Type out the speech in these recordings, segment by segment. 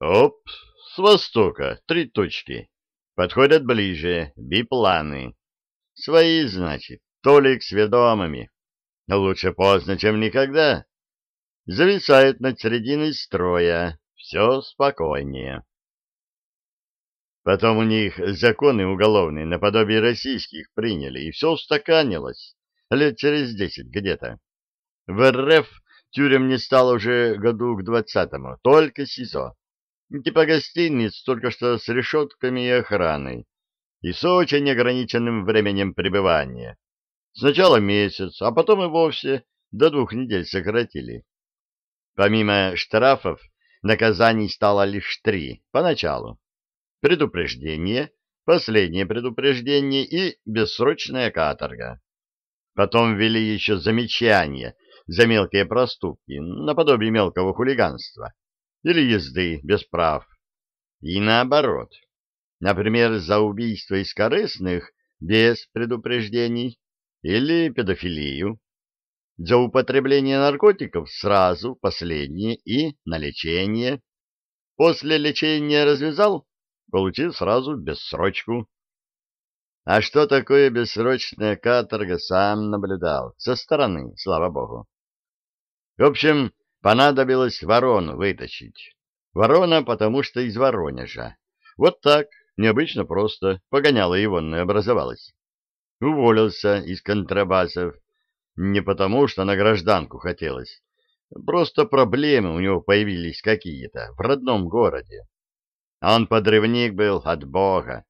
Оп, с востока, три точки. Подходят ближе, бипланы. Свои, значит, Толик с ведомыми. Но лучше поздно, чем никогда. Зависают над серединой строя. Все спокойнее. Потом у них законы уголовные наподобие российских приняли, и все устаканилось. Лет через десять где-то. В РФ тюрем не стало уже году к двадцатому, только СИЗО. Типа гостиниц, только что с решетками и охраной. И с очень ограниченным временем пребывания. Сначала месяц, а потом и вовсе до двух недель сократили. Помимо штрафов, наказаний стало лишь три, поначалу предупреждение, последнее предупреждение и бессрочная каторга. Потом ввели еще замечания за мелкие проступки, наподобие мелкого хулиганства или езды без прав. И наоборот. Например, за убийство из корыстных без предупреждений или педофилию. За употребление наркотиков сразу последнее и на лечение. После лечения развязал получил сразу бессрочку. А что такое бессрочная каторга, сам наблюдал. Со стороны, слава богу. В общем, понадобилось ворону вытащить. Ворона, потому что из Воронежа. Вот так, необычно просто, погоняло егонное образовалось. Уволился из контрабасов. Не потому, что на гражданку хотелось. Просто проблемы у него появились какие-то в родном городе. Он подрывник был от Бога.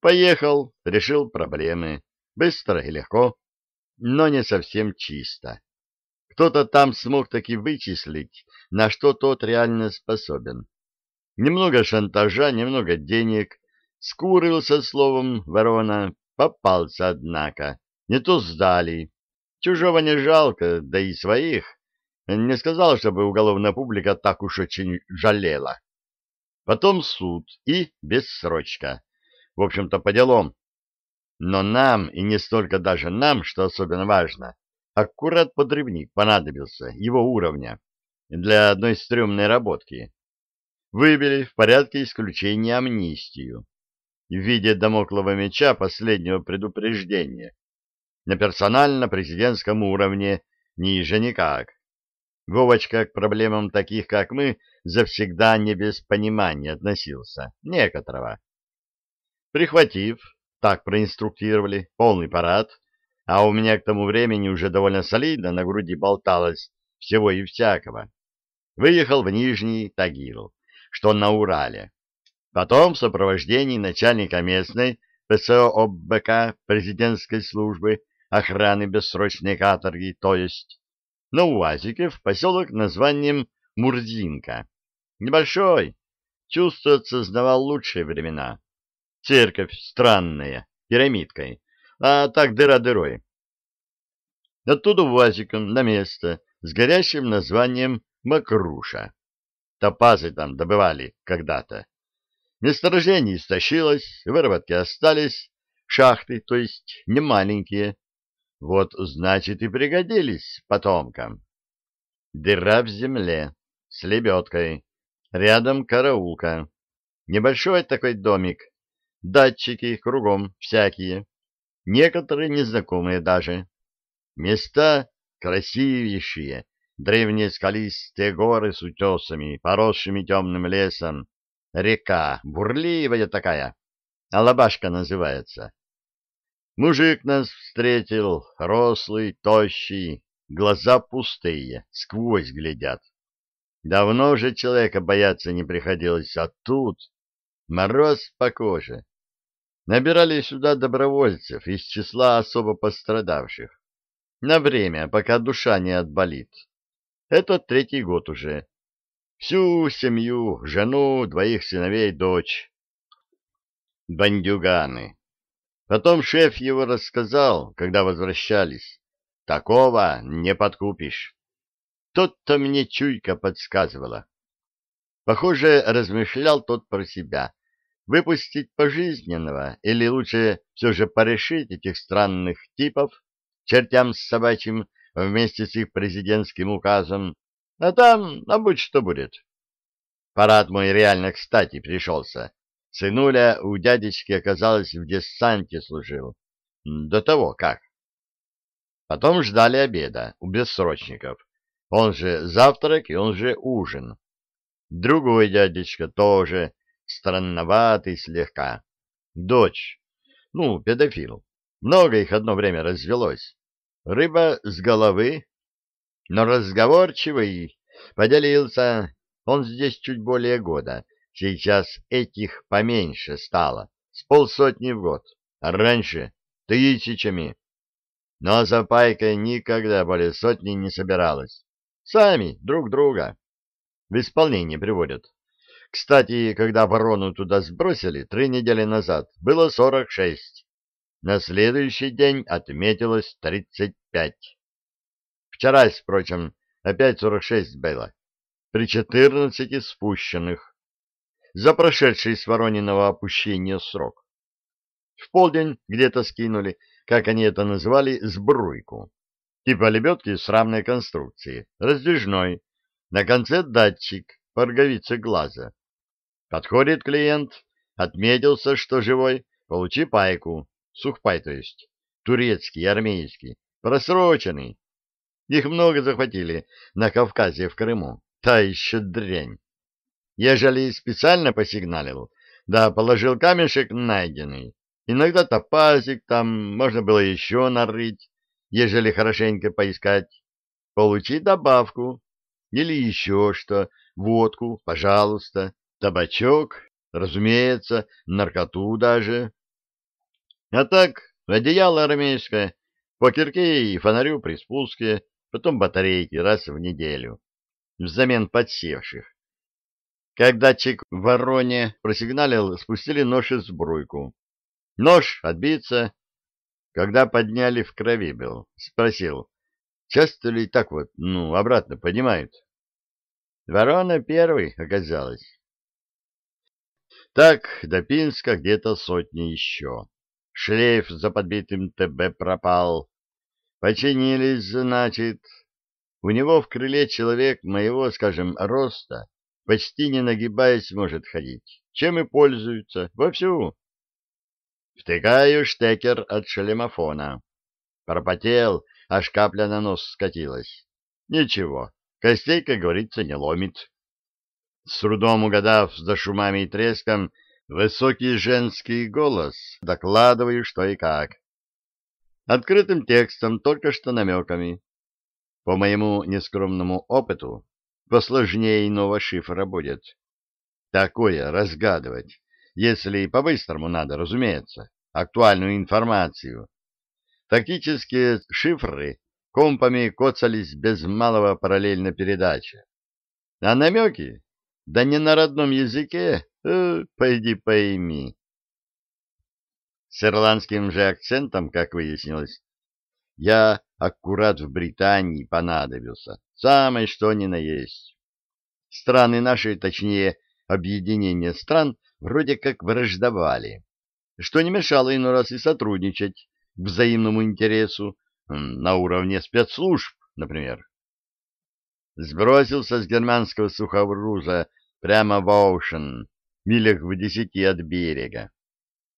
Поехал, решил проблемы. Быстро и легко, но не совсем чисто. Кто-то там смог таки вычислить, на что тот реально способен. Немного шантажа, немного денег. Скурился словом ворона, попался, однако. Не то сдали. Чужого не жалко, да и своих. Не сказал, чтобы уголовная публика так уж очень жалела потом суд и бессрочка. В общем-то, по делам. Но нам, и не столько даже нам, что особенно важно, аккурат подрывник понадобился, его уровня, для одной стрёмной работки. Выбили в порядке исключения амнистию в виде домоклого меча последнего предупреждения. На персонально-президентском уровне ниже никак. Вовочка к проблемам таких, как мы, завсегда не без понимания относился, некоторого. Прихватив, так проинструктировали, полный парад, а у меня к тому времени уже довольно солидно на груди болталось всего и всякого. Выехал в Нижний Тагил, что на Урале. Потом в сопровождении начальника местной ПСО ОБК президентской службы охраны бессрочной каторги, то есть на УАЗике в поселок названием Мурзинка. Небольшой, чувствует, сознавал лучшие времена. Церковь странная, пирамидкой, а так дыра дырой. Оттуда УАЗиком на место с горящим названием Макруша. Топазы там добывали когда-то. Месторождение истощилось, выработки остались, шахты, то есть не маленькие, вот, значит, и пригодились потомкам. Дыра в земле, с лебедкой, рядом караулка. Небольшой такой домик, датчики кругом всякие, некоторые незнакомые даже. Места красивейшие, древние скалистые горы с утесами, поросшими темным лесом, река, бурливая такая, Алабашка называется. Мужик нас встретил, рослый, тощий, глаза пустые, сквозь глядят. Давно же человека бояться не приходилось, а тут мороз по коже. Набирали сюда добровольцев из числа особо пострадавших. На время, пока душа не отболит. Это третий год уже. Всю семью, жену, двоих сыновей, дочь. Бандюганы. Потом шеф его рассказал, когда возвращались. Такого не подкупишь. Тот-то мне чуйка подсказывала. Похоже, размышлял тот про себя. Выпустить пожизненного или лучше все же порешить этих странных типов, чертям с собачьим, вместе с их президентским указом, а там, а будь что будет. Парад мой реально кстати пришелся. Сынуля у дядечки, оказалось, в десанте служил. До того как. Потом ждали обеда у бессрочников. Он же завтрак и он же ужин. Другой дядечка тоже странноватый слегка. Дочь, ну, педофил. Много их одно время развелось. Рыба с головы, но разговорчивый, поделился. Он здесь чуть более года. Сейчас этих поменьше стало, с полсотни в год. А раньше тысячами. Но за пайкой никогда более сотни не собиралась. Сами друг друга в исполнение приводят. Кстати, когда ворону туда сбросили три недели назад, было сорок шесть. На следующий день отметилось тридцать пять. Вчера, впрочем, опять сорок шесть было. При четырнадцати спущенных. За прошедший с Ворониного опущения срок. В полдень где-то скинули, как они это называли, сбруйку. Типа лебедки с рамной конструкции, раздвижной. На конце датчик по роговице глаза. Подходит клиент, отметился, что живой, получи пайку, сухпай то есть, турецкий, армейский, просроченный. Их много захватили на Кавказе в Крыму, та еще дрянь. Ежели специально посигналил, да положил камешек найденный, иногда топазик там можно было еще нарыть, ежели хорошенько поискать, получи добавку или еще что, водку, пожалуйста, табачок, разумеется, наркоту даже. А так, одеяло армейское, по кирке и фонарю при спуске, потом батарейки раз в неделю, взамен подсевших. Когда чек в вороне просигналил, спустили нож и сбруйку. Нож отбиться, когда подняли в крови был, спросил, часто ли так вот, ну, обратно поднимают. Ворона первый оказалась. Так, до Пинска где-то сотни еще. Шлейф за подбитым ТБ пропал. Починились, значит. У него в крыле человек моего, скажем, роста, почти не нагибаясь, может ходить. Чем и пользуются. Вовсю. Втыкаю штекер от шлемофона. Пропотел, аж капля на нос скатилась. Ничего, костей, как говорится, не ломит. С трудом угадав за шумами и треском высокий женский голос, докладываю, что и как. Открытым текстом, только что намеками. По моему нескромному опыту, посложнее иного шифра будет. Такое разгадывать если по-быстрому надо, разумеется, актуальную информацию. Тактические шифры компами коцались без малого параллельно передаче. А намеки? Да не на родном языке, э, пойди пойми. С ирландским же акцентом, как выяснилось, я аккурат в Британии понадобился, самое что ни на есть. Страны наши, точнее, объединение стран, вроде как враждовали, что не мешало иной раз и сотрудничать к взаимному интересу на уровне спецслужб, например. Сбросился с германского сухогруза прямо в Оушен, милях в десяти от берега.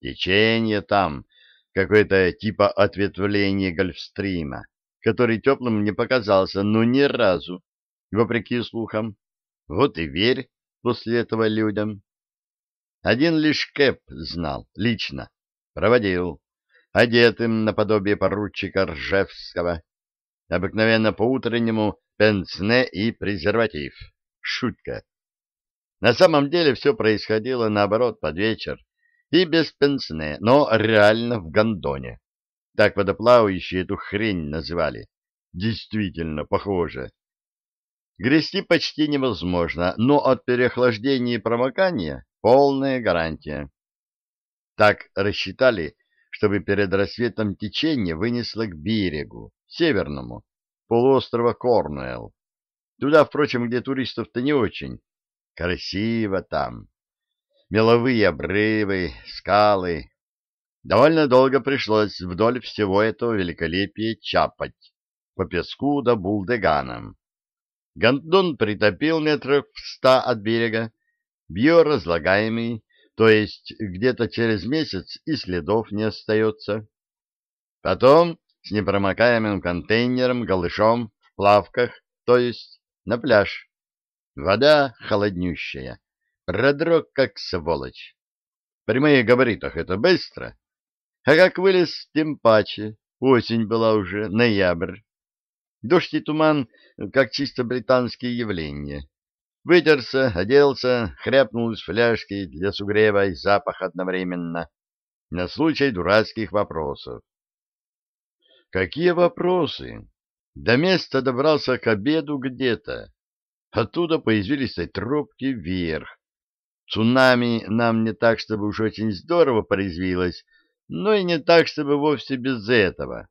Течение там, какое-то типа ответвление Гольфстрима, который теплым не показался, но ни разу, вопреки слухам. Вот и верь после этого людям. Один лишь Кэп знал, лично, проводил, одетым наподобие поручика Ржевского, обыкновенно по-утреннему пенсне и презерватив. Шутка. На самом деле все происходило наоборот под вечер и без пенсне, но реально в гондоне. Так водоплавающие эту хрень называли. Действительно похоже. Грести почти невозможно, но от переохлаждения и промокания Полная гарантия. Так рассчитали, чтобы перед рассветом течение вынесло к берегу, северному, полуострова Корнуэлл. Туда, впрочем, где туристов-то не очень. Красиво там. Меловые обрывы, скалы. Довольно долго пришлось вдоль всего этого великолепия чапать по песку да булдеганам. Гондон притопил метров в ста от берега, биоразлагаемый, то есть где-то через месяц и следов не остается. Потом с непромокаемым контейнером голышом в плавках, то есть на пляж. Вода холоднющая, продрог как сволочь. При моих габаритах это быстро, а как вылез, тем паче. Осень была уже, ноябрь. Дождь и туман, как чисто британские явления. Вытерся, оделся, хряпнул из фляжки для сугрева и запах одновременно, на случай дурацких вопросов. Какие вопросы? До места добрался к обеду где-то. Оттуда появились тропки вверх. Цунами нам не так, чтобы уж очень здорово порезвилось, но и не так, чтобы вовсе без этого.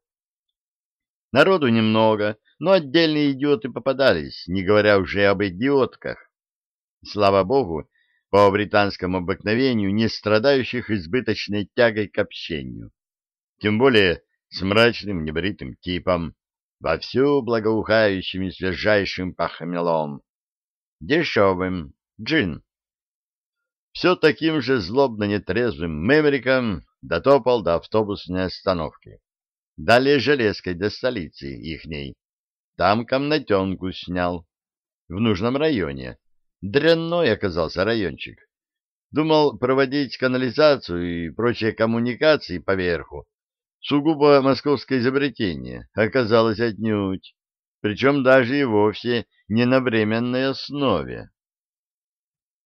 Народу немного, но отдельные идиоты попадались, не говоря уже об идиотках. Слава богу, по британскому обыкновению, не страдающих избыточной тягой к общению. Тем более с мрачным небритым типом, вовсю благоухающим и свежайшим похмелом. Дешевым, джин. Все таким же злобно нетрезвым мемриком дотопал до автобусной остановки. Далее железкой до столицы ихней. Там комнатенку снял. В нужном районе. Дрянной оказался райончик. Думал проводить канализацию и прочие коммуникации поверху. Сугубо московское изобретение. Оказалось отнюдь. Причем даже и вовсе не на временной основе.